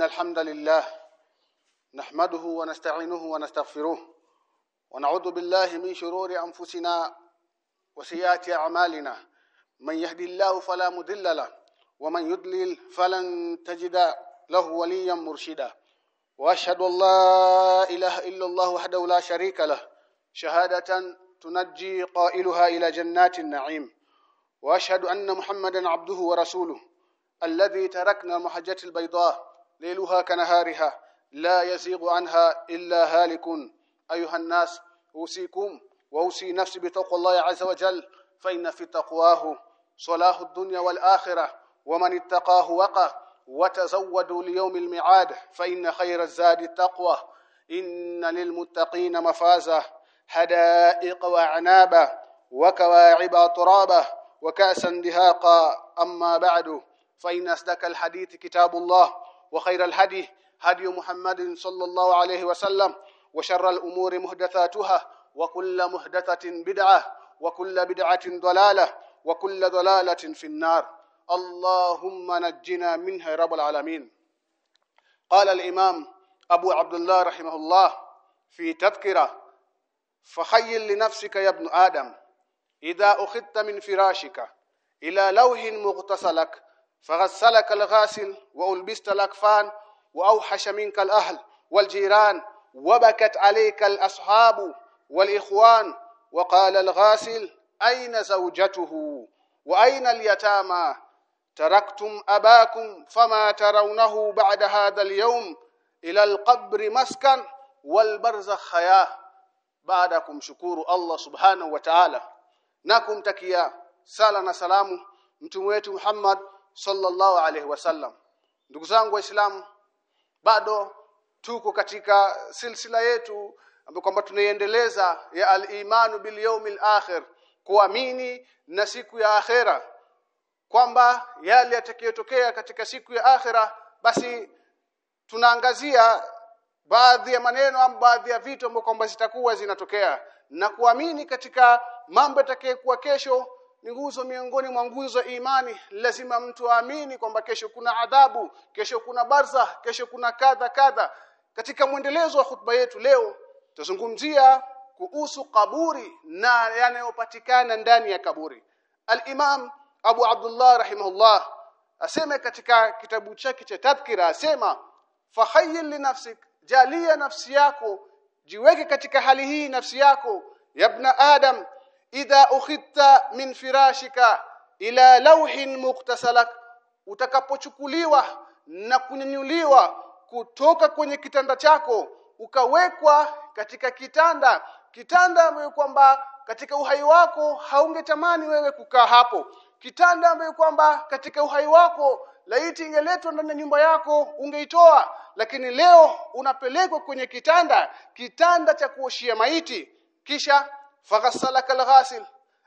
إن الحمد لله نحمده ونستعينه ونستغفره ونعوذ بالله من شرور أنفسنا وسيئات أعمالنا. من يهدي الله فلا مضل له ومن يضلل فلن تجد له وليا مرشدا. وأشهد أن لا إله إلا الله وحده لا شريك له. شهادة تنجي قائلها إلى جنات النعيم. وأشهد أن محمدا عبده ورسوله الذي تركنا محجة البيضاء ليلها كنهارها لا يزيغ عنها إلا هالك. أيها الناس أوصيكم وأوصي نفسي بتقوى الله عز وجل فإن في تقواه صلاح الدنيا والآخرة ومن اتقاه وقى وتزودوا ليوم الميعاد فإن خير الزاد التقوى. إن للمتقين مفازة حدائق وأعنابا وكواعب ترابا وكأسا دهاقا. أما بعد فإن أصدق الحديث كتاب الله وخير الهدي هدي محمد صلى الله عليه وسلم وشر الأمور محدثاتها وكل محدثة بدعة وكل بدعة ضلالة وكل ضلالة في النار. اللهم نجنا منها رب العالمين. قال الإمام أبو عبد الله رحمه الله في تذكرة فخيل لنفسك يا ابن آدم إذا أخذت من فراشك إلى لوح مغتسلك فغسلك الغاسل وألبست الأكفان وأوحش منك الأهل والجيران وبكت عليك الأصحاب والإخوان وقال الغاسل أين زوجته وأين اليتامى تركتم أباكم فما ترونه بعد هذا اليوم إلى القبر مسكن والبرزخ حياة بعدكم شكور الله سبحانه وتعالى نكم تكيا salamu mtume wetu Muhammad sallallahu alaihi wasallam ndugu zangu waislamu bado tuko katika silsila yetu ambayo kwamba tunaiendeleza ya al-imanu bil yawmil akhir kuamini na siku ya akhera kwamba yale yatakayotokea katika siku ya akhera basi tunaangazia baadhi ya maneno au baadhi ya vitu ambavyo kwamba zitakuwa zinatokea na kuamini katika mambo yatakayokuwa kesho ni nguzo miongoni mwa nguzo za imani. Lazima mtu aamini kwamba kesho kuna adhabu kesho kuna barza kesho kuna kadha kadha. Katika mwendelezo wa khutba yetu leo tutazungumzia kuhusu kaburi na yanayopatikana ndani ya kaburi. Al-imam Abu Abdullah rahimahullah asema katika kitabu chake cha tadhkira asema fahayyil li nafsik jalia nafsi yako jiweke katika hali hii nafsi yako yabna adam idha ukhitta min firashika ila lawhin muktasalak utakapochukuliwa na kunyanyuliwa kutoka kwenye kitanda chako ukawekwa katika kitanda kitanda ambayo kwamba katika uhai wako haungetamani wewe kukaa hapo kitanda ambayo kwamba katika uhai wako laiti ingeletwa ndani ya nyumba yako ungeitoa lakini leo unapelekwa kwenye kitanda kitanda cha kuoshia maiti kisha faghassalaka alghasil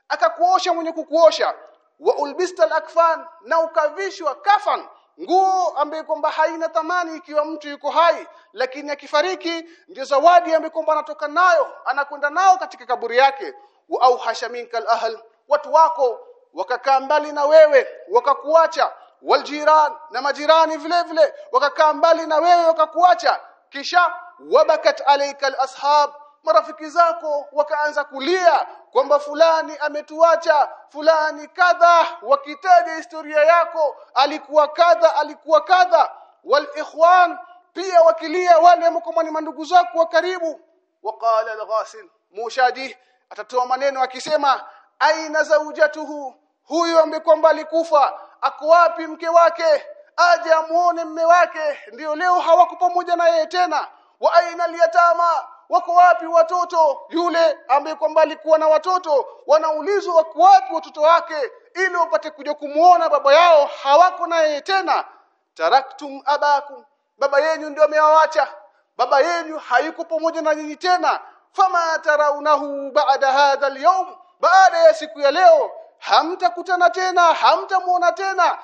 akakuosha mwenye kukuosha. Wa ulbista alakfan na ukavishwa kafan. Nguo ambayo kwamba haina thamani ikiwa mtu yuko hai. Lakini akifariki ndio zawadi ambayo kwamba anatoka nayo anakwenda nao katika kaburi yake. Wa au minka alahl watu wako wakakaa mbali na wewe wakakuacha. Waljiran na majirani vile vile wakakaa mbali na wewe wakakuacha. Kisha wabakat alayka alashab marafiki zako wakaanza kulia kwamba fulani ametuacha fulani kadha wakitaja historia yako alikuwa kadha alikuwa kadha. Wal ikhwan pia wakilia wale mkomani ni mandugu zako wa karibu. Waqala al-ghasil mushadi atatoa maneno akisema aina zaujatuhu huyo ambaye kwamba alikufa ako wapi mke wake? Aje amuone mme wake? Ndio leo hawako pamoja na yeye tena. Wa aina liyatama wako wapi watoto? Yule ambaye kwamba alikuwa na watoto wanaulizwa wako wapi watoto wake ili wapate kuja kumuona baba yao hawako naye tena. Taraktum abakum baba yenu ndio amewaacha baba yenu hayuko pamoja na nyinyi tena. Fama taraunahu baada hadha alyawm baada ya siku ya leo hamtakutana tena hamtamuona tena.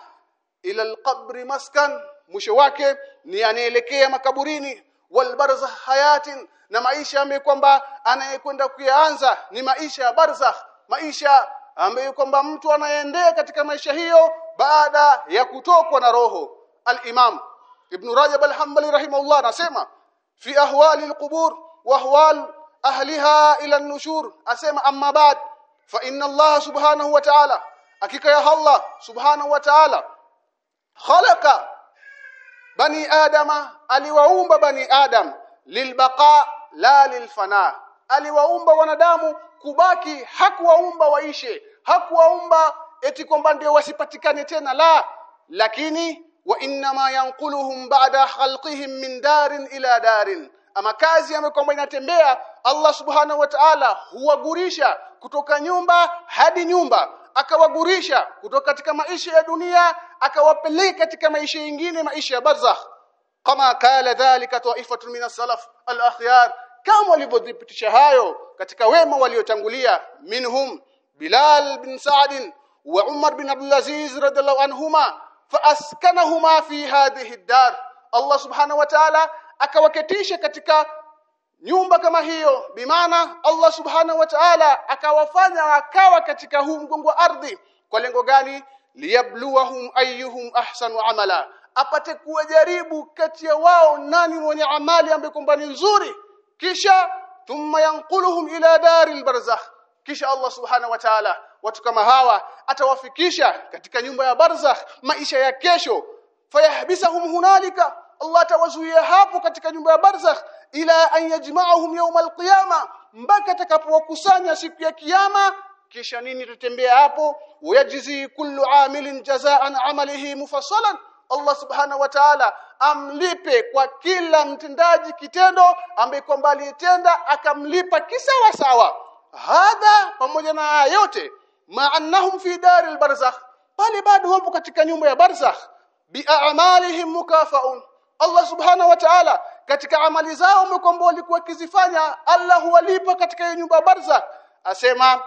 Ila alqabri maskan mwisho wake ni anaelekea makaburini walbarzakh hayatin na maisha ambayo kwamba anayekwenda kuyaanza ni maisha ya barzakh. Maisha ambayo kwamba mtu anayeendea katika maisha hiyo baada ya kutokwa na roho. Al-imam ibn rajab al-hanbali rahimahullah anasema fi ahwali al-qubur wa ahwal ahliha ila an-nushur asema amma ba'd fa inna allah subhanahu wa ta'ala hakika ya allah subhanahu wa ta'ala khalaqa bani adama aliwaumba bani adam. Lilbaqa la lilfana. Aliwaumba wanadamu kubaki hakuwaumba waishe. Hakuwaumba eti kwamba ndio wasipatikane tena la. Lakini wa inma yanquluhum ba'da khalqihim min darin ila darin. Ama kazi ambayo kwamba inatembea Allah subhanahu wa ta'ala huwagurisha kutoka nyumba hadi nyumba akawagurisha kutoka katika maisha ya dunia akawapeleka katika maisha mengine maisha ya barzakh. Kama kala dhalika ta'ifatun min as-salaf al-akhyar kama walivyodhibitisha hayo katika wema waliotangulia minhum Bilal bin Sa'd wa Umar bin Abdul Aziz radhiallahu anhuma faaskanahuma fi hadhihi ad-dar. Allah subhanahu wa ta'ala akawaketisha katika nyumba kama hiyo bimaana Allah subhanahu wa ta'ala akawafanya wakawa katika huu mgongo wa ardhi. Kwa lengo gani? Liyabluwahum ayyuhum ahsanu amala apate kuwajaribu kati ya wao nani mwenye amali ambaye kwamba nzuri. Kisha thumma yanquluhum ila daril barzakh. Kisha Allah subhanahu wa ta'ala watu kama hawa atawafikisha katika nyumba ya barzakh maisha ya kesho. Fayahbisahum hunalika. Allah atawazuia hapo katika nyumba ya barzakh ila an yajma'ahum yawm alqiyama mpaka atakapowakusanya siku ya kiyama kisha nini tutembea hapo? Wayajzi kullu amilin jazaan amalihi mufassalan. Allah subhanahu wa ta'ala amlipe kwa kila mtendaji kitendo ambaye kwamba alitenda akamlipa kisawa sawa hadha pamoja na yote ma'annahum fi daril barzakh pale bado wapo katika nyumba ya barzakh. Bi'amalihim mukafaun. Allah subhanahu wa ta'ala katika amali zao mkombo walikuwa kizifanya Allah huwalipa katika hiyo nyumba ya barzakh. Asema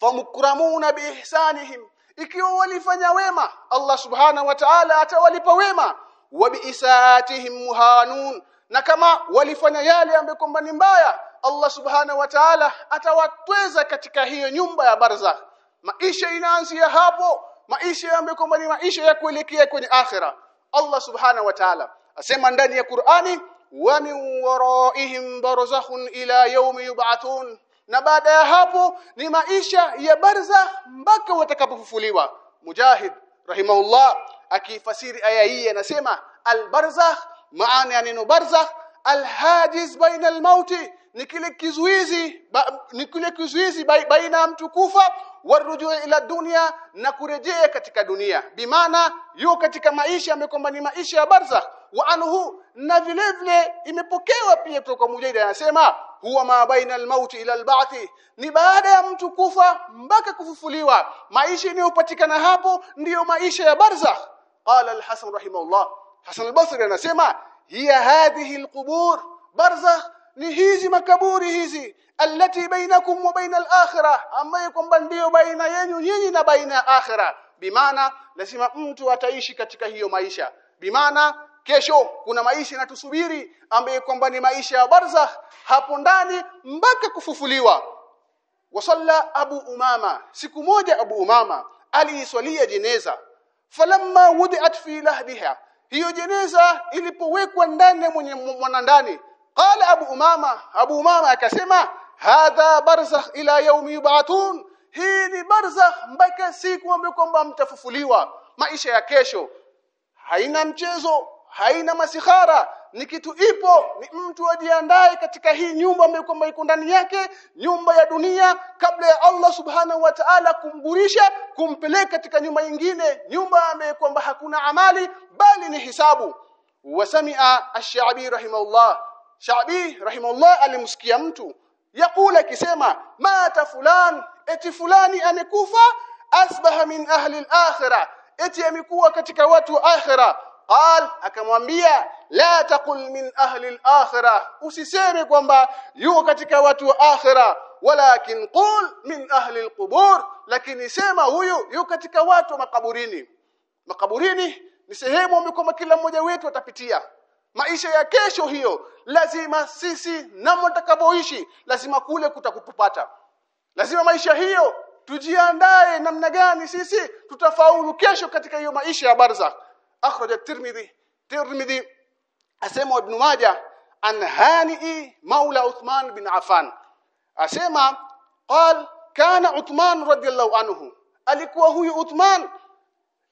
famukramuna biihsanihim ikiwa walifanya wema Allah subhana wa ta'ala atawalipa wema. Wa biisatihim muhanun. Na kama walifanya yale ambayo kwamba ni mbaya Allah subhana wa ta'ala atawatweza katika hiyo nyumba ya barzakh. Maisha inaanzia hapo. Maisha ambayo kwamba ni maisha ya kuelekea kwenye akhira. Allah subhana wa ta'ala asema ndani ya Qur'ani wa min waraihim barzakhun ila yawmi yub'athun. Na baada ya hapo ni maisha ya barzakh mpaka watakapofufuliwa. Mujahid rahimahullah akifasiri aya hii anasema albarzakh maana ya neno barzakh alhajiz baina almauti. Ni kile kizuizi ba, ni kile kizuizi baina ya mtu kufa warujuu ila dunia na kurejea katika dunia. Bimaana yu katika maisha amekwamba ni maisha ya barzakh. Wa anhu na vile vile imepokewa pia kutoka mujahid anasema huwa ma baina almauti ila alba'thi. Ni baada ya mtu kufa mpaka kufufuliwa. Maisha inayopatikana hapo ndiyo maisha ya barzakh. Qala alhasan rahimahullah. Hasan al-basri anasema hiya hadhihi alqubur barzakh ni hizi makaburi hizi allati bainakum wa baina al-akhirah ambayo kwamba ndiyo baina yenu nyinyi na baina ya akhirah bimaana lazima mtu ataishi katika hiyo maisha bimaana kesho kuna maisha yanatusubiri ambaye kwamba ni maisha ya barzakh hapo ndani mpaka kufufuliwa wasalla abu umama siku moja abu umama aliiswalia jeneza falamma wudiat fi lahdiha hiyo jeneza ilipowekwa ndani mwenye mwanandani. Qala abu umama abu umama akasema hadha barzakh ila yaumi yubathun. Hii ni barzakh mpaka siku ambayo kwamba mtafufuliwa. Maisha ya kesho. Haina mchezo haina masihara ni kitu ipo ni mtu ajiandae katika hii nyumba ambayo kwamba iko ndani yake nyumba ya dunia kabla ya Allah subhanahu wa ta'ala kumgurisha kumpeleka katika nyumba nyingine nyumba ambayo kwamba hakuna amali bali ni hisabu. Wasamia ash-sha'bi rahimahullah. Sha'bi rahimahullah alimsikia mtu yakula akisema mata fulan eti fulani amekufa asbaha min ahli al-akhirah eti amekuwa katika watu wa akhirah. Qal akamwambia la taqul min ahli al-akhirah. Usiseme kwamba yuko katika watu wa akhirah. Walakin qul min ahli al-qubur. Lakini sema huyu yuko katika watu wa makaburini. Makaburini ni sehemu ambayo kila mmoja wetu atapitia. Maisha ya kesho hiyo lazima sisi namna tutakapoishi lazima kule kutakupata. Lazima maisha hiyo tujiandae namna gani sisi tutafaulu kesho katika hiyo maisha ya barzakh akhraj at-tirmidhi Tirmidhi asema Ibn Majah an Hani maula Uthman bin Affan. Asema qal kana Uthman radiyallahu anhu. Alikuwa huyu Uthman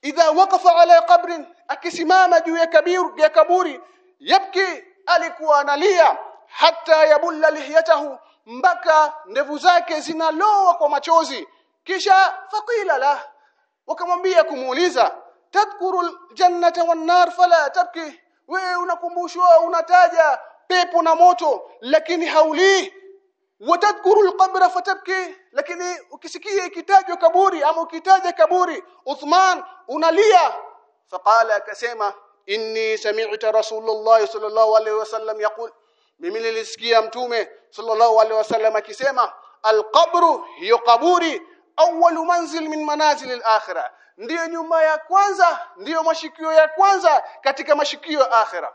idha waqafa ala qabrin akisimama juu ya kabir ya kaburi yabki alikuwa analia hata yabulla lihiyatahu mpaka ndevu zake zinaloa kwa machozi. Kisha faqila la wakamwambia kumuuliza tadhkuru aljannata wan nar fala tabki? Wewe unakumbushwa unataja pepo na moto lakini haulii watadhkuru alqabra fatabki lakini ukisikia ikitajwa kaburi ama ukitaja kaburi Uthman unalia. Faqala akasema inni sami'tu rasulullah sallallahu alaihi wasallam yaqul. Mimi nilisikia mtume sallallahu alaihi wasallam akisema alqabru hiyo kaburi awwalu manzil min manazil alakhirah. Ndiyo nyumba ya kwanza ndiyo mashikio ya kwanza katika mashikio ya akhira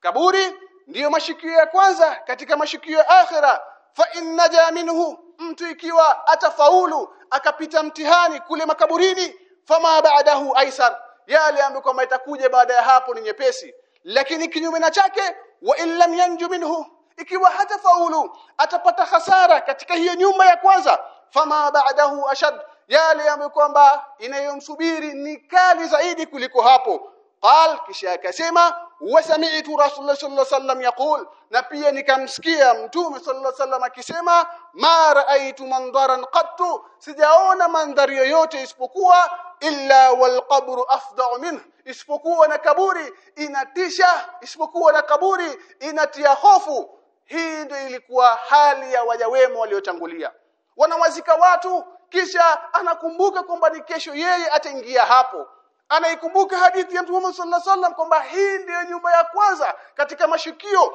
kaburi ndiyo mashikio ya kwanza katika mashikio ya akhira fa innaja minhu mtu ikiwa atafaulu akapita mtihani kule makaburini fama ba'dahu aisar. Yale ambayo kwamba itakuja baada ya hapo ni nyepesi. Lakini kinyume na chake wa illam yanju minhu ikiwa hatafaulu atapata hasara katika hiyo nyumba ya kwanza. Fama ba'dahu ashad yale ambayo kwamba inayomsubiri ni kali zaidi kuliko hapo. Qal kisha akasema wasami'tu rasulullah sallallahu alaihi wasallam yaqul na pia nikamsikia mtume sallallahu alaihi wasallam akisema ma ra'aytu mandharan qattu. Sijaona mandhari yoyote isipokuwa illa walqabru afda'u minhu. Isipokuwa na kaburi inatisha. Isipokuwa na kaburi inatia hofu. Hii ndio ilikuwa hali ya waja wema waliotangulia. Wanawazika watu kisha anakumbuka kwamba ni kesho yeye ataingia hapo. Anaikumbuka hadithi ya Mtume Muhammad sallallahu alaihi wasallam kwamba hii ndiyo nyumba ya kwanza katika mashukio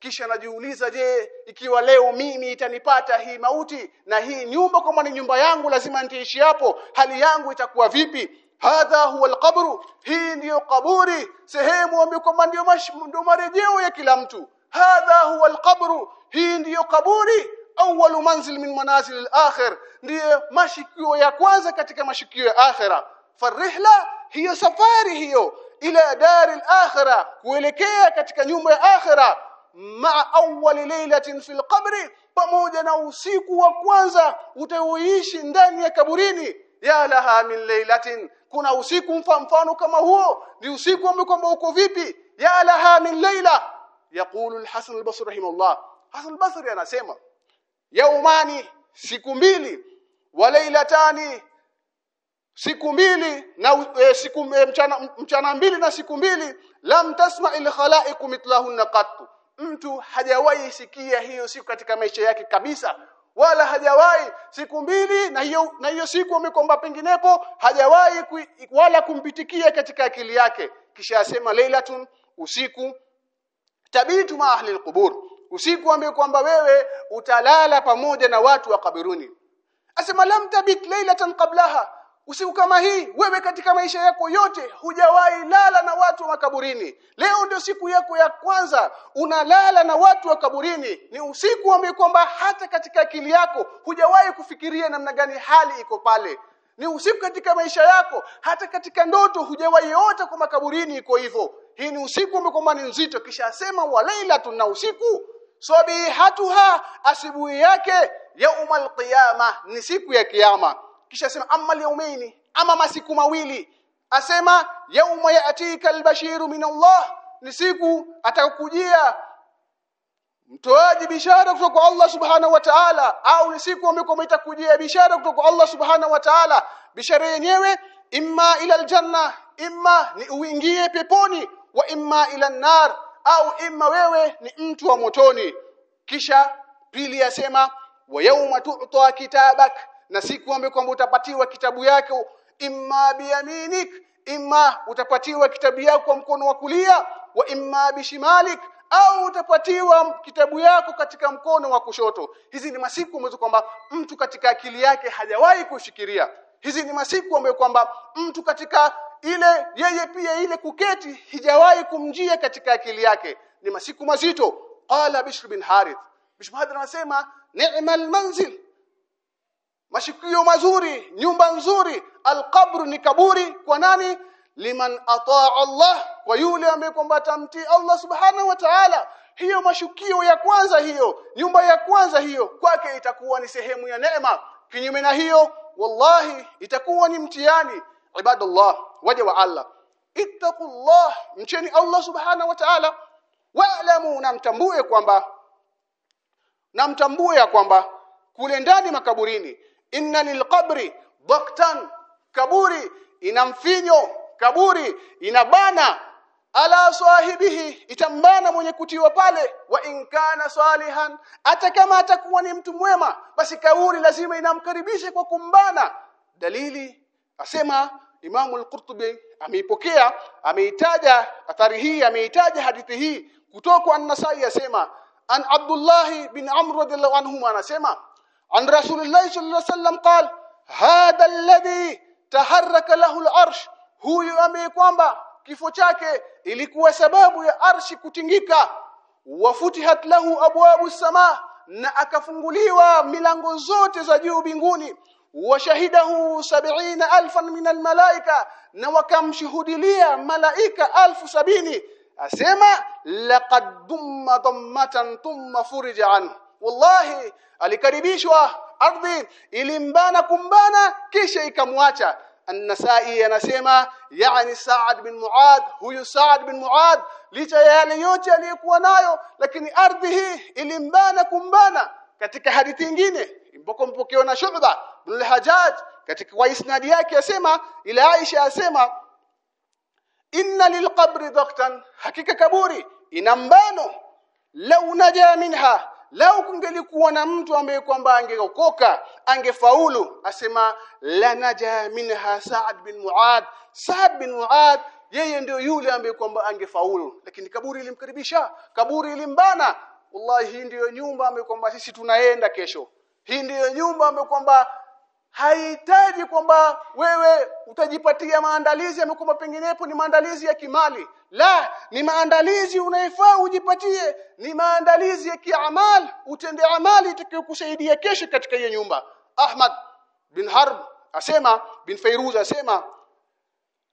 kisha anajiuliza je ikiwa leo mimi itanipata hii mauti na hii nyumba kama ni nyumba yangu lazima nitaishi hapo hali yangu itakuwa vipi? Hadha huwa alqabru hii ndiyo kaburi sehemu ambayo ndio ndio marejeo ya kila mtu. Hadha huwa alqabru hii ndiyo kaburi awwalu manzil min manazil al-akhir ndiyo mashikio ya kwanza katika mashikio ya akhira. Farihla hiyo safari hiyo ila dari al-akhira kuelekea katika nyumba ya akhira ma awwali laylatin fil qabri pamoja na usiku wa kwanza utaoishi ndani ya kaburini. Ya laha min laylatin kuna usiku mfano kama huo. Ni usiku ambao kwamba uko vipi? Ya laha min layla yaqulu al-hasan al-basri rahimahullah. Hasan al-basri anasema yaumani siku mbili wa lailatani siku mbili na e, siku e, mchana, mchana mbili na siku mbili lam tasma il khalaiq mithlahunna qattu mtu hajawahi sikia hiyo siku katika maisha yake kabisa wala hajawahi siku mbili na hiyo na hiyo siku amekomba penginepo hajawahi wala kumpitikia katika akili yake. Kisha asema lailatun usiku tabitu ma ahli alqubur usiku ambaye kwamba wewe utalala pamoja na watu wa kaburuni asema lam tabit lailatan qablaha usiku kama hii wewe katika maisha yako yote hujawahi lala na watu wa makaburini leo ndio siku yako ya kwanza unalala na watu wa kaburini. Ni usiku ambao kwamba hata katika akili yako hujawahi kufikiria namna gani hali iko pale. Ni usiku katika maisha yako hata katika ndoto hujawahi yote kwa makaburini iko hivyo. Hii ni usiku ambao kwamba ni nzito. Kisha asema walaila tuna usiku sabihatuha asubuhi yake yaumal qiyama ni siku ya kiyama kisha asema amma yawmaini ama masiku mawili. Asema yauma yatika albashiru min Allah. Ni siku atakujia mtoaji bishara kutoka kwa Allah subhanahu wa ta'ala au ni siku ambayo itakujia bishara kutoka kwa Allah subhanahu wa ta'ala. Bishara yenyewe imma ila aljanna imma ni uingie peponi wa imma ila nar au imma wewe ni mtu wa motoni. Kisha pili yasema wa yauma tu'ta kitabak na si kuombe kwamba utapatiwa kitabu yako imma biyaminik imma utapatiwa kitabu yako kwa mkono wa kulia wa imma bishimalik au utapatiwa kitabu yako katika mkono wa kushoto. Hizi ni masiku ambazo kwamba mtu katika akili yake hajawahi kushikiria hizi ni masiku ambayo kwamba mtu katika ile yeye pia ile kuketi hijawahi kumjia katika akili yake. Ni masiku mazito. Qala bishr bin harith. Bishr bin harith anasema ni'mal manzil mashikio mazuri nyumba nzuri alqabru ni kaburi. Kwa nani? Liman ataa Allah kwa yule ambaye mti Allah subhanahu wa ta'ala. Hiyo mashukio ya kwanza hiyo nyumba ya kwanza hiyo kwake itakuwa ni sehemu ya neema. Kinyume na hiyo wallahi itakuwa ni mtihani. Ibadallah waja wa Allah. Ittaqullah mcheni Allah subhanahu wa ta'ala. Wa'lamu namtambue kwamba namtambue kwamba kule ndani makaburini inna lilqabri daktan kaburi ina mfinyo kaburi inabana ala sahibihi itambana mwenye kutiwa pale. Wa in kana salihan hata kama atakuwa ni mtu mwema basi kaburi lazima inamkaribisha kwa kumbana. Dalili asema Imamu al-Qurtubi ameipokea ameitaja athari hii ameitaja hadithi hii. Kutoka An-Nasai asema an Abdullah bin Amr radhiallahu anhu anasema an الله صلى الله عليه وسلم قال هذا الذي تحرك له العرش. Huyu ambaye kwamba kifo chake ilikuwa sababu ya arshi kutingika. Wafutihat lahu abwabu sama na akafunguliwa milango zote za juu binguni washahidahu sab'ina alfan min almalaika na wakamshuhudilia malaika alfu sabini. Asema laqad dumma dammatan thumma furija an wallahi alikaribishwa ardhi ilimbana kumbana kisha ikamwacha. An-Nasai anasema yani Saad bin Muad huyu Saad bin Muad licha ya yale yote aliyokuwa nayo lakini ardhi hii ilimbana kumbana. Katika hadithi nyingine mpoko mpokeo na Shu'ba bin al-Hajjaj katika kwa isnadi yake asema ila Aisha asema inna lilqabri daktan hakika kaburi ina mbano naja minha lau kungelikuwa na mtu ambaye kwamba angeokoka angefaulu asema la naja minha Saad bin Muad. Saad bin Muad yeye ndio yule ambaye kwamba angefaulu. Lakini kaburi ilimkaribisha kaburi ilimbana. Wallahi hii ndiyo nyumba ambayo kwamba sisi tunaenda kesho. Hii ndiyo nyumba ambayo kwamba haihitaji kwamba wewe utajipatia maandalizi amekuwa penginepo ni maandalizi ya kimali. La ni maandalizi unaifaa ujipatie ni maandalizi ya kiamal utende amali itakayokusaidia kesho katika hiyo nyumba. Ahmad bin Harb asema bin Fairuz asema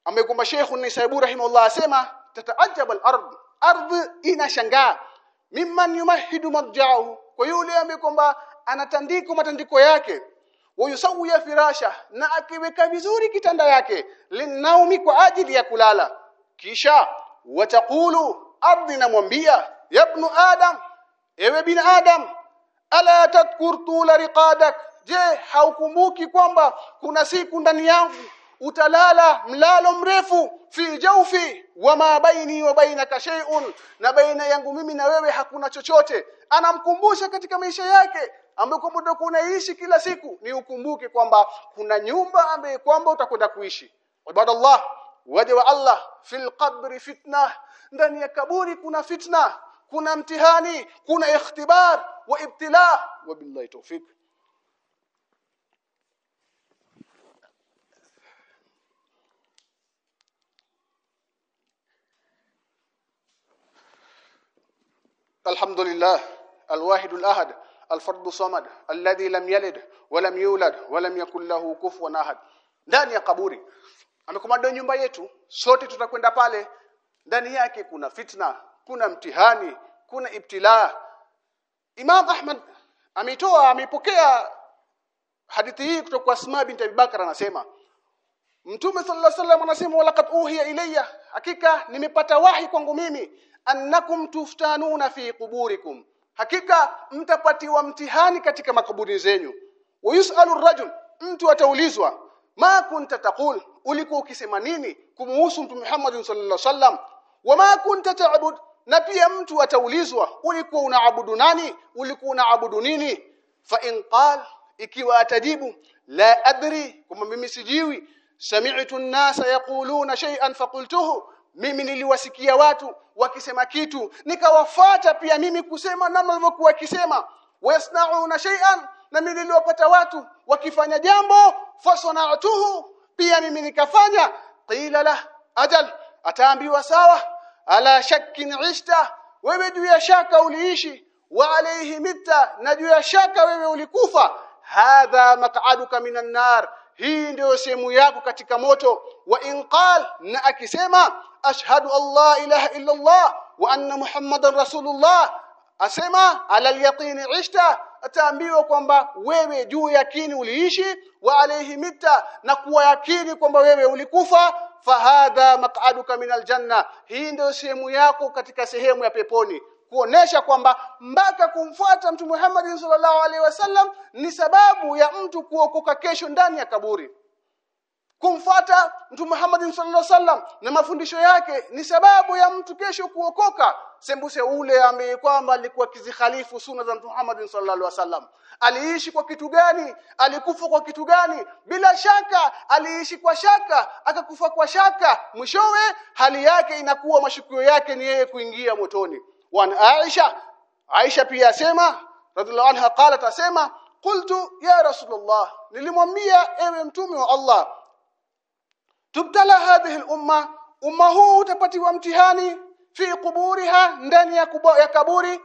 amekuwa Sheikh Nisaibu rahimahullah asema tataajab al-ard ardh inashangaa. Mimman yumahidu madja'u kwa yule ambaye kwamba anatandika matandiko yake wayusawiya firasha na akiweka vizuri kitanda yake linaumi kwa ajili ya kulala. Kisha watakulu ardhi namwambia yabnu adam ewe bin adam ala tadhkur tula riqadak? Je haukumbuki kwamba kuna siku ndani yangu utalala mlalo mrefu fi jawfi wama baini wa bainaka shay'un na baina yangu mimi na wewe hakuna chochote? Anamkumbusha katika maisha yake ambako muda kunaishi kila siku ni ukumbuke kwamba kuna nyumba ambaye kwamba utakwenda kuishi ibadallah waja wa Allah fil qabri fitna ndani ya kaburi kuna fitna kuna mtihani kuna ikhtibar wa ibtila wa billahi tawfik الحمد لله الواحد الأحد الفرد الصمد الذي لم يلد ولم يولد ولم يكن له كفوا أحد ndani ya kaburi amekomando nyumba yetu sote tutakwenda pale ndani yake kuna fitna kuna mtihani kuna ibtila Imam Ahmad ameitoa ameipokea hadithi hii kutoka kwa Asma binti Abi Bakar anasema Mtume sallallahu alaihi wasallam anasema walaqad uhiya ilayya hakika nimepata wahi kwangu mimi annakum tuftanuna fi quburikum hakika mtapatiwa mtihani katika makaburi zenyu. Wayusalu rajul mtu ataulizwa ma kunta taqul? Ulikuwa ukisema nini kumuhusu mtume Muhammad sallallahu alaihi wasallam? Wama kunta ta'bud? Na pia mtu ataulizwa ulikuwa unaabudu nani? Ulikuwa unaabudu nini? Fa in qal ikiwa atajibu la adri kama mimi sijiwi sami'tu an-nasa yaquluna shay'an faqultuhu mimi niliwasikia watu wakisema kitu nikawafuata pia mimi kusema namna walivyokuwa wakisema. Wasna'una shay'an na mimi niliwapata watu wakifanya jambo fasana'tuhu pia mimi nikafanya. Qila la ajal ataambiwa sawa ala shakkin ishta wewe juu ya shaka uliishi wa alayhi mitta na juu ya shaka wewe ulikufa. Hadha maq'aduka minan nar hii ndio sehemu yako katika moto wa inqal. Na akisema ashhadu allah ilaha illa allah wa anna muhammadan rasulullah asema ala alyaqini ishta ataambiwa kwamba wewe juu yakini uliishi wa alayhi mita na kuwa yakini kwamba wewe ulikufa. Fahadha maq'aduka min aljanna. Hii ndio sehemu yako katika sehemu ya peponi kuonesha kwamba mpaka kumfuata mtu Muhammad sallallahu alaihi wasallam ni sababu ya mtu kuokoka kesho ndani ya kaburi. Kumfuata mtu Muhammad sallallahu alaihi wasallam na mafundisho yake ni sababu ya mtu kesho kuokoka. Sembuse ule ambaye kwamba alikuwa kizikhalifu sunna za mtu Muhammad sallallahu alaihi wasallam. Aliishi kwa kitu gani? Alikufa kwa kitu gani? Bila shaka aliishi kwa shaka akakufa kwa shaka. Mwishowe hali yake inakuwa mashukio yake ni yeye kuingia motoni wan Aisha Aisha pia asema radhiallahu anha qalat asema qultu ya rasulullah nilimwambia ewe mtume wa Allah tubtala hadhihi al-umma umma huu utapatiwa mtihani fi quburiha ndani ya, kubo, kaburi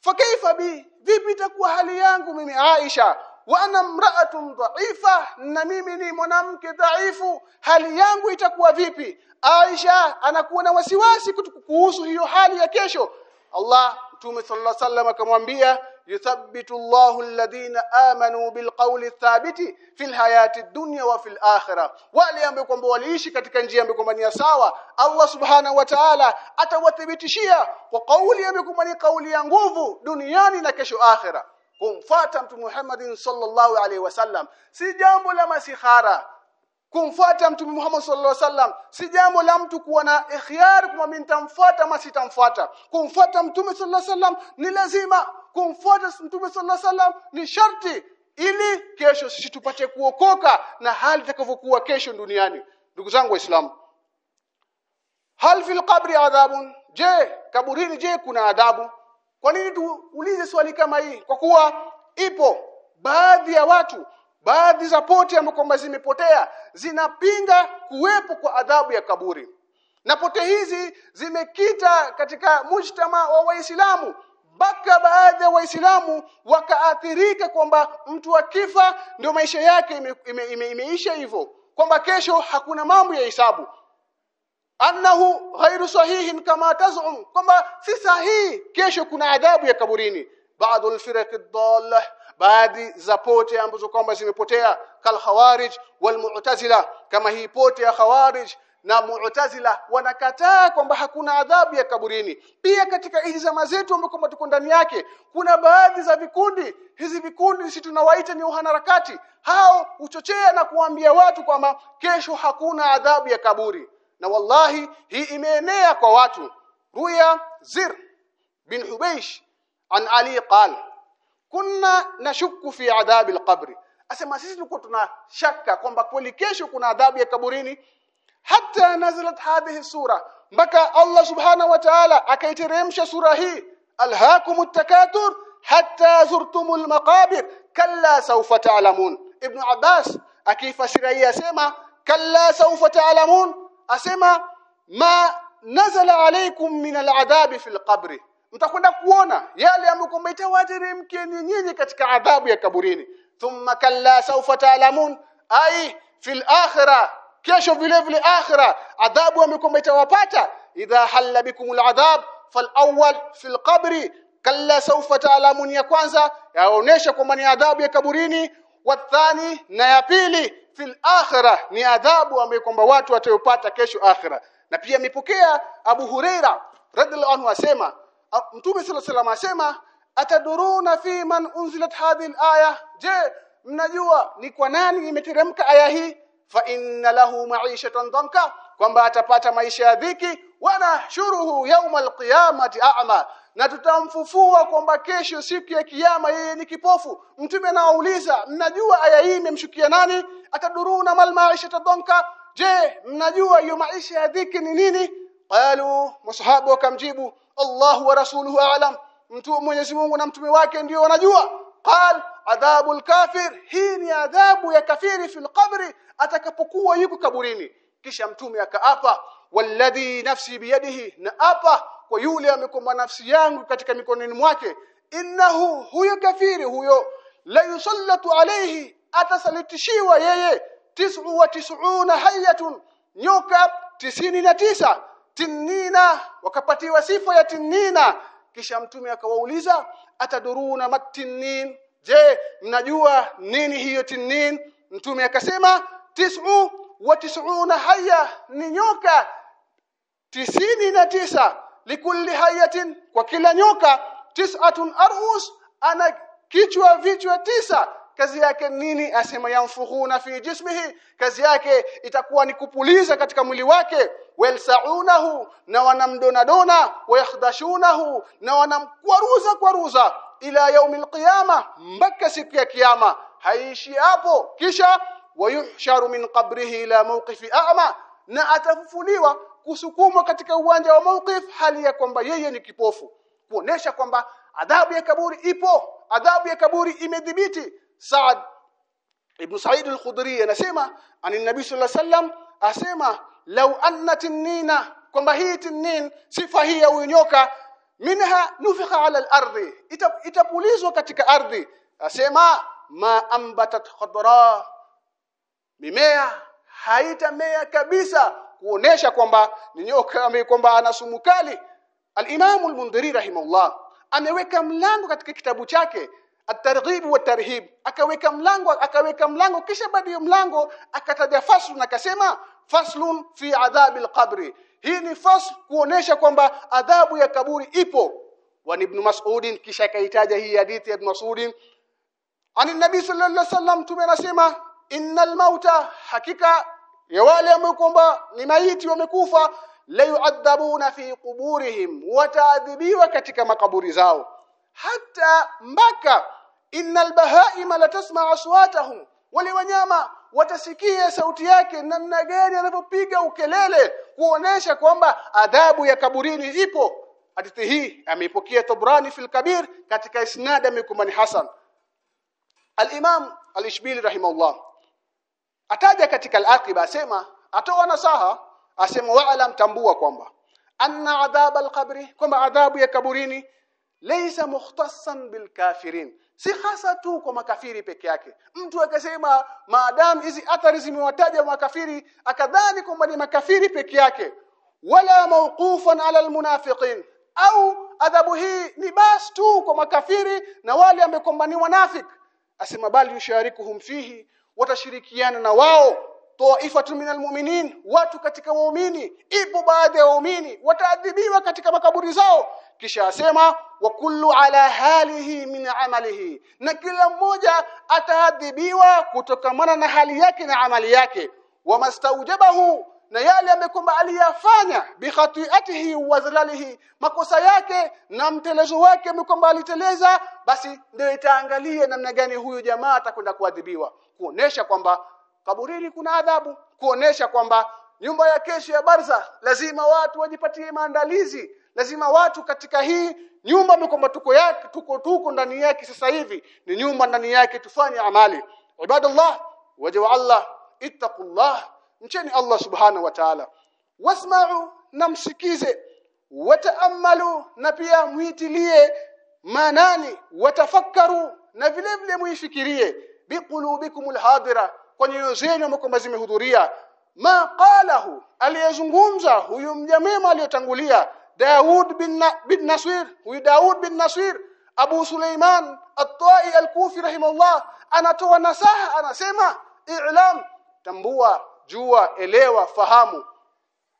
fakaifa bi vipi itakuwa hali yangu mimi Aisha wa ana mraatun dhaifa na mimi ni mwanamke dhaifu hali yangu itakuwa vipi Aisha anakuwa na wasiwasi kuhusu hiyo hali ya kesho Allah Mtume sallallahu wasallam akamwambia yuthabbitu Allahu alladhina amanu bilqawli thabiti fil hayati dunya wa fil akhirah. Wale ambao kwamba waliishi katika njia ambayo kwamba sawa Allah subhanahu wa ta'ala atawathibitishia kwa kauli ambayo kwamba kauli ya nguvu duniani na kesho akhira kumfuata mtume Muhammadin sallallahu alaihi wasallam si jambo la masihara kumfuata mtume Muhammad sallallahu alaihi wasallam si jambo la mtu kuwa na ikhiari kwamba mimi nitamfuata ama sitamfuata. Kumfuata mtume sallallahu alaihi wasallam ni lazima. Kumfuata mtume sallallahu alaihi wasallam ni sharti ili kesho sisi tupate kuokoka na hali itakavyokuwa kesho duniani. Ndugu zangu waislamu hal fil qabri adhabun? Je kaburini je kuna adhabu? Kwa nini tuulize swali kama hii? Kwa kuwa ipo baadhi ya watu baadhi za pote ambazo kwamba zimepotea zinapinga kuwepo kwa adhabu ya kaburi. Na pote hizi zimekita katika mujtama wa waislamu mpaka baadhi ya waislamu wakaathirika kwamba mtu akifa ndio maisha yake ime, ime, ime, imeisha hivyo kwamba kesho hakuna mambo ya hisabu. Annahu ghairu sahihin kama tazum kwamba si sahihi kesho kuna adhabu ya kaburini baadhi alfiraq ad baadhi za pote ambazo kwamba zimepotea kal khawarij wal mu'tazila kama hii pote ya khawarij na mu'tazila wanakataa kwamba hakuna adhabu ya kaburini. Pia katika hizi zama zetu ambako tuko ndani yake kuna baadhi za vikundi. Hizi vikundi sisi tunawaita ni uharakati hao huchochea na kuambia watu kwamba kesho hakuna adhabu ya kaburi. Na wallahi hii imeenea kwa watu. Ruya zir bin hubaysh an ali qala kunna nashukku fi adhabi alqabri asema sisi tulikuwa tuna shaka kwamba kweli kesho kuna adhabu ya kaburini hata nazalat hadhihi sura mpaka Allah subhanahu wa ta'ala akaiteremsha sura hii alhaakumut takatur hatta zurtumul maqabir kalla sawfa ta'lamun ibn abbas akifasira hii asema kalla sawfa ta'lamun asema ma nazala alaykum min al'adhabi fil qabri mtakwenda kuona yale ambayo kwamba itawateremkeni nyinyi katika adhabu ya kaburini. Thumma kalla sawfa ta'lamun ai fil akhirah kesho vile vile akhira adhabu ambayo kwamba itawapata idha halla bikumul adhab fal awwal fil qabri kalla sawfa ta'lamun ya kwanza yaonesha kwamba ni adhabu ya kaburini. Wathani na ya pili fil akhirah ni adhabu ambayo kwamba watu watayopata kesho akhira na pia mipokea Abu Huraira radhiallahu anhu asema Mtume صلى الله عليه asema ataduruna fi man unzilat hadhihi alaya? Je mnajua ni kwa nani imeteremka aya hii? Fa inna lahu ma'ishatan dhanka kwamba atapata maisha ya dhiki. Wana shuruhu yawm alqiyamati a'ma na tutamfufua kwamba kesho siku ya kiyama yeye ni kipofu. Mtume anauliza mnajua aya hii imemshukia nani? Ataduruna mal ma'ishatan dhanka? Je mnajua hiyo maisha ya dhiki ni nini? Qalu masahaba wakamjibu Allah wa rasuluhu a'lam. Mtu Mwenyezi Mungu na mtume wake ndio wanajua. Qal adhabul kafir. Hii ni adhabu ya kafiri fil qabri atakapokuwa yuko kaburini. Kisha mtume akaapa walladhi nafsi biyadihi. Na apa kwa yule amekomba nafsi yangu katika mikononi mwake innahu huyo kafiri huyo la yusallatu alayhi atasalitishiwa yeye tis'u wa tis'una hayatun nyoka tisini na tisa tinina wakapatiwa sifa ya tinina. Kisha mtume akawauliza ataduruna matinin je mnajua nini hiyo tinin mtume akasema tis'u wa tis'una hayya ni nyoka. Tisini na tisa likulli hayatin kwa kila nyoka. Tis'atun arus ana kichwa vichwa tisa kazi yake nini? Asema yanfuhuna fi jismihi. Kazi yake itakuwa ni kupuliza katika mwili wake. Walsaunahu na wanamdonadona. Wayakhdashunahu na wanamkwaruza kwaruza. Ila yaumil qiyama mpaka siku ya kiyama. Haishi hapo. Kisha wayuhsharu min qabrihi ila mawqifi a'ma na atafufuliwa kusukumwa katika uwanja wa mawqif hali ya kwamba yeye ni kipofu. Kuonesha kwamba adhabu ya kaburi ipo. Adhabu ya kaburi imedhibiti Saad ibn Sa'id al-Khudri anasema ani nabii sallallahu alayhi wasallam asema law anna tinina kwamba hii tinin sifa hii ya unyoka minha nufikha ala al-ardi itapulizwa katika ardhi. Asema ma ambatat khadra mimea haitamea kabisa kuonesha kwamba ni nyoka kwamba ana sumu kali. al-Imam al-Mundhiri rahimahullah ameweka mlango katika kitabu chake at-targhib wa tarhib. Akaweka mlango akaweka mlango kisha baada ya mlango akataja faslu akasema faslun fi adhabi al-qabri. Hii ni fasl kuonesha kwamba adhabu ya kaburi ipo. Wa ibn Mas'ud kisha kaitaja hii hadithi ya ibn Mas'ud. Ani nabi sallallahu alaihi wasallam tumenasema innal mauta hakika ya wale ambao kwamba ni maiti wamekufa la yu'adhabuna fi quburihim wataadhibiwa katika makaburi zao hata mpaka innal bahaima la tasma aswatahum wale wanyama watasikia sauti yake namna gani anapopiga ukelele kuonesha kwamba adhabu ya kaburini ipo. Hadithi hii ameipokea Tabrani fil Kabir katika isnad mikumani Hasan. al-Imam al-Ishbili rahimahullah ataja katika al-Aqiba asema atoa nasaha asema wa'lam tambua kwamba anna adhab al-qabri kwamba adhabu ya kaburini laysa mukhtassan bilkafirin si hasa tu kwa makafiri peke yake. Mtu akasema maadamu hizi athari zimewataja makafiri akadhani kwamba ni makafiri peke yake. Wala mawqufan ala almunafiqin au adhabu hii ni bas tu kwa makafiri na wale ambao ni wanafik. Asema bali yusharikuhum fihi watashirikiana na wao. Taifatu minal mu'minin watu katika waumini. Ipo baadhi ya waumini wataadhibiwa katika makaburi zao kisha asema wa kullu ala halihi min amalihi. Na kila mmoja ataadhibiwa kutokamana na hali yake na amali yake. Wa mastaujabahu na yale amekwamba aliyafanya bi khati'atihi wa zalalihi. Makosa yake na mtelezo wake amekumba aliteleza basi ndio itaangalia namna gani huyu jamaa atakwenda kuadhibiwa. Kuonesha kwamba kaburini kuna adhabu. Kuonesha kwamba nyumba ya kesho ya barza lazima watu wajipatie maandalizi lazima watu katika hii nyumba kwamba tuko yake tuko tuko ndani yake sasa hivi ni nyumba ndani yake tufanye amali. Ibadallah waja Allah ittaqullah mcheni Allah subhanahu wa ta'ala. Wasma'u namsikize. Wataamalu na pia muitilie manani. Watafakkaru na vile vile muifikirie biqulubikumul hadira kwa nyoyo zenu kwamba zimehudhuria ma qalahu aliyezungumza huyu mjamema aliyotangulia Daud bin, Na, bin Nasir. Huyu Daud bin Nasir. Abu Suleiman At-Tai Al-Kufi rahimahullah. Anatoa nasaha anasema i'lam tambua jua elewa fahamu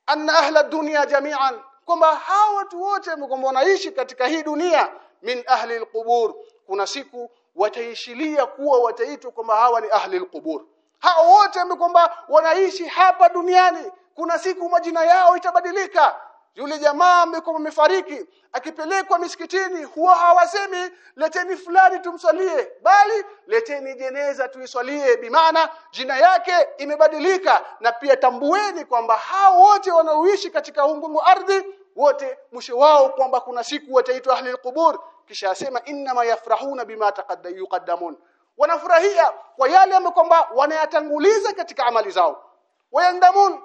anna ahla dunya jami'an. Kwamba hawa watu wote kwamba wanaishi katika hii dunia min ahli al-qubur. Kuna siku wataishilia kuwa wataitwa kwamba hawa ni ahli al-qubur. Hao wote kwamba wanaishi hapa duniani. Kuna siku majina yao itabadilika yule jamaa ambaye amefariki akipelekwa misikitini huwa hawasemi leteni fulani tumsalie bali leteni jeneza tuiswalie. Bimaana jina yake imebadilika na pia tambueni kwamba hao wote wanaoishi katika ungungu ardhi wote mwisho wao kwamba kuna siku wataitwa ahli alqubur kisha asema inma yafrahuna bima taqaddamun wanafurahia kwa yale ambayo kwamba wanayatanguliza katika amali zao. Wayandamun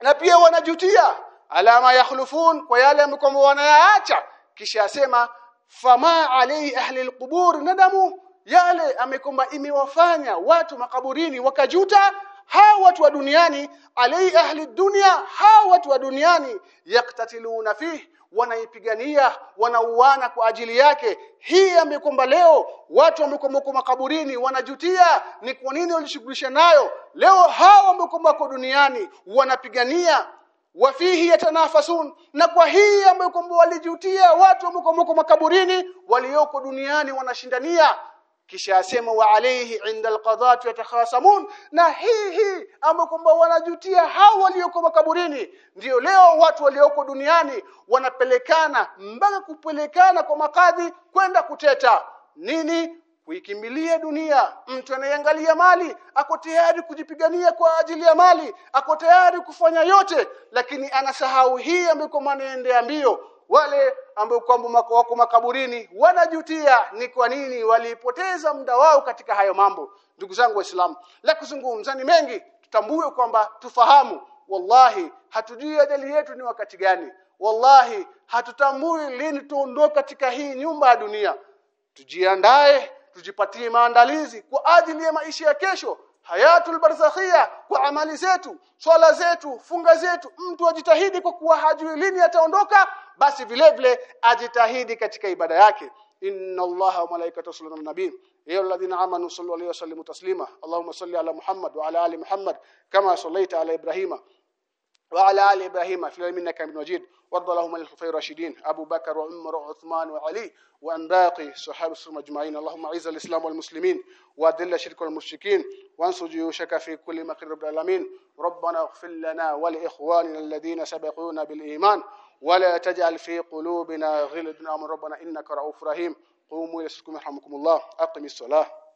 na pia wanajutia alama yakhlufun kwa yale ambayo wanayaacha. Kisha asema fama alai ahli alqubur nadamu yale amekomba imewafanya watu makaburini wakajuta hawa watu wa duniani alai ahli dunia hawa watu wa duniani yaktatiluna fihi wanaipigania wanauana kwa ajili yake. Hii amekomba leo watu wamekomboka makaburini wanajutia ni kwa nini walishughulisha nayo? Leo hawa wamekomboka duniani wanapigania wafihi yatanafasun na kwa hii ambayo kwamba walijutia watu wamekomboka makaburini walioko duniani wanashindania. Kisha asema wa alayhi inda alqadhat yatakhasamun. Na hii hii ambayo kwamba wanajutia hao walioko makaburini ndio leo watu walioko duniani wanapelekana mpaka kupelekana kwa makadhi kwenda kuteta. Nini kuikimbilia dunia. Mtu anayeangalia mali ako tayari kujipigania kwa ajili ya mali ako tayari kufanya yote lakini anasahau hii ambayo kwamba mbio. Wale ambao kwamba wako makaburini wanajutia ni kwa nini walipoteza muda wao katika hayo mambo. Ndugu zangu waislamu la kuzungumza ni mengi. Tutambue kwamba tufahamu wallahi hatujui ajali yetu ni wakati gani. Wallahi hatutambui lini tuondoke katika hii nyumba ya dunia. Tujiandae tujipatie maandalizi kwa ajili ya maisha ya kesho. Hayatul barzakhia kwa amali zetu swala zetu funga zetu. Mtu ajitahidi kwa kuwa hajui lini ataondoka basi vile vile ajitahidi katika ibada yake. Inna allaha wa malaikatahu yusalluna ala nabii ya alladhina amanu sallu alayhi wa sallimu taslima. Allahumma salli ala muhammad wa ala ali muhammad kama sallaita ala ibrahima wa ala ali ibrahima fil alamin innaka majid. وارض اللهم عن الخلفاء الراشدين أبو بكر وعمر وعثمان وعلي وعن باقي صحابة الرسول أجمعين. اللهم أعز الإسلام والمسلمين وأذل الشرك والمشركين وانصر جيوشك في كل مكان رب العالمين. ربنا اغفر لنا ولإخواننا الذين سبقونا بالإيمان ولا تجعل في قلوبنا غل من ربنا إنك رؤوف رحيم. قوموا إلى يرحمكم الله. أقم الصلاة.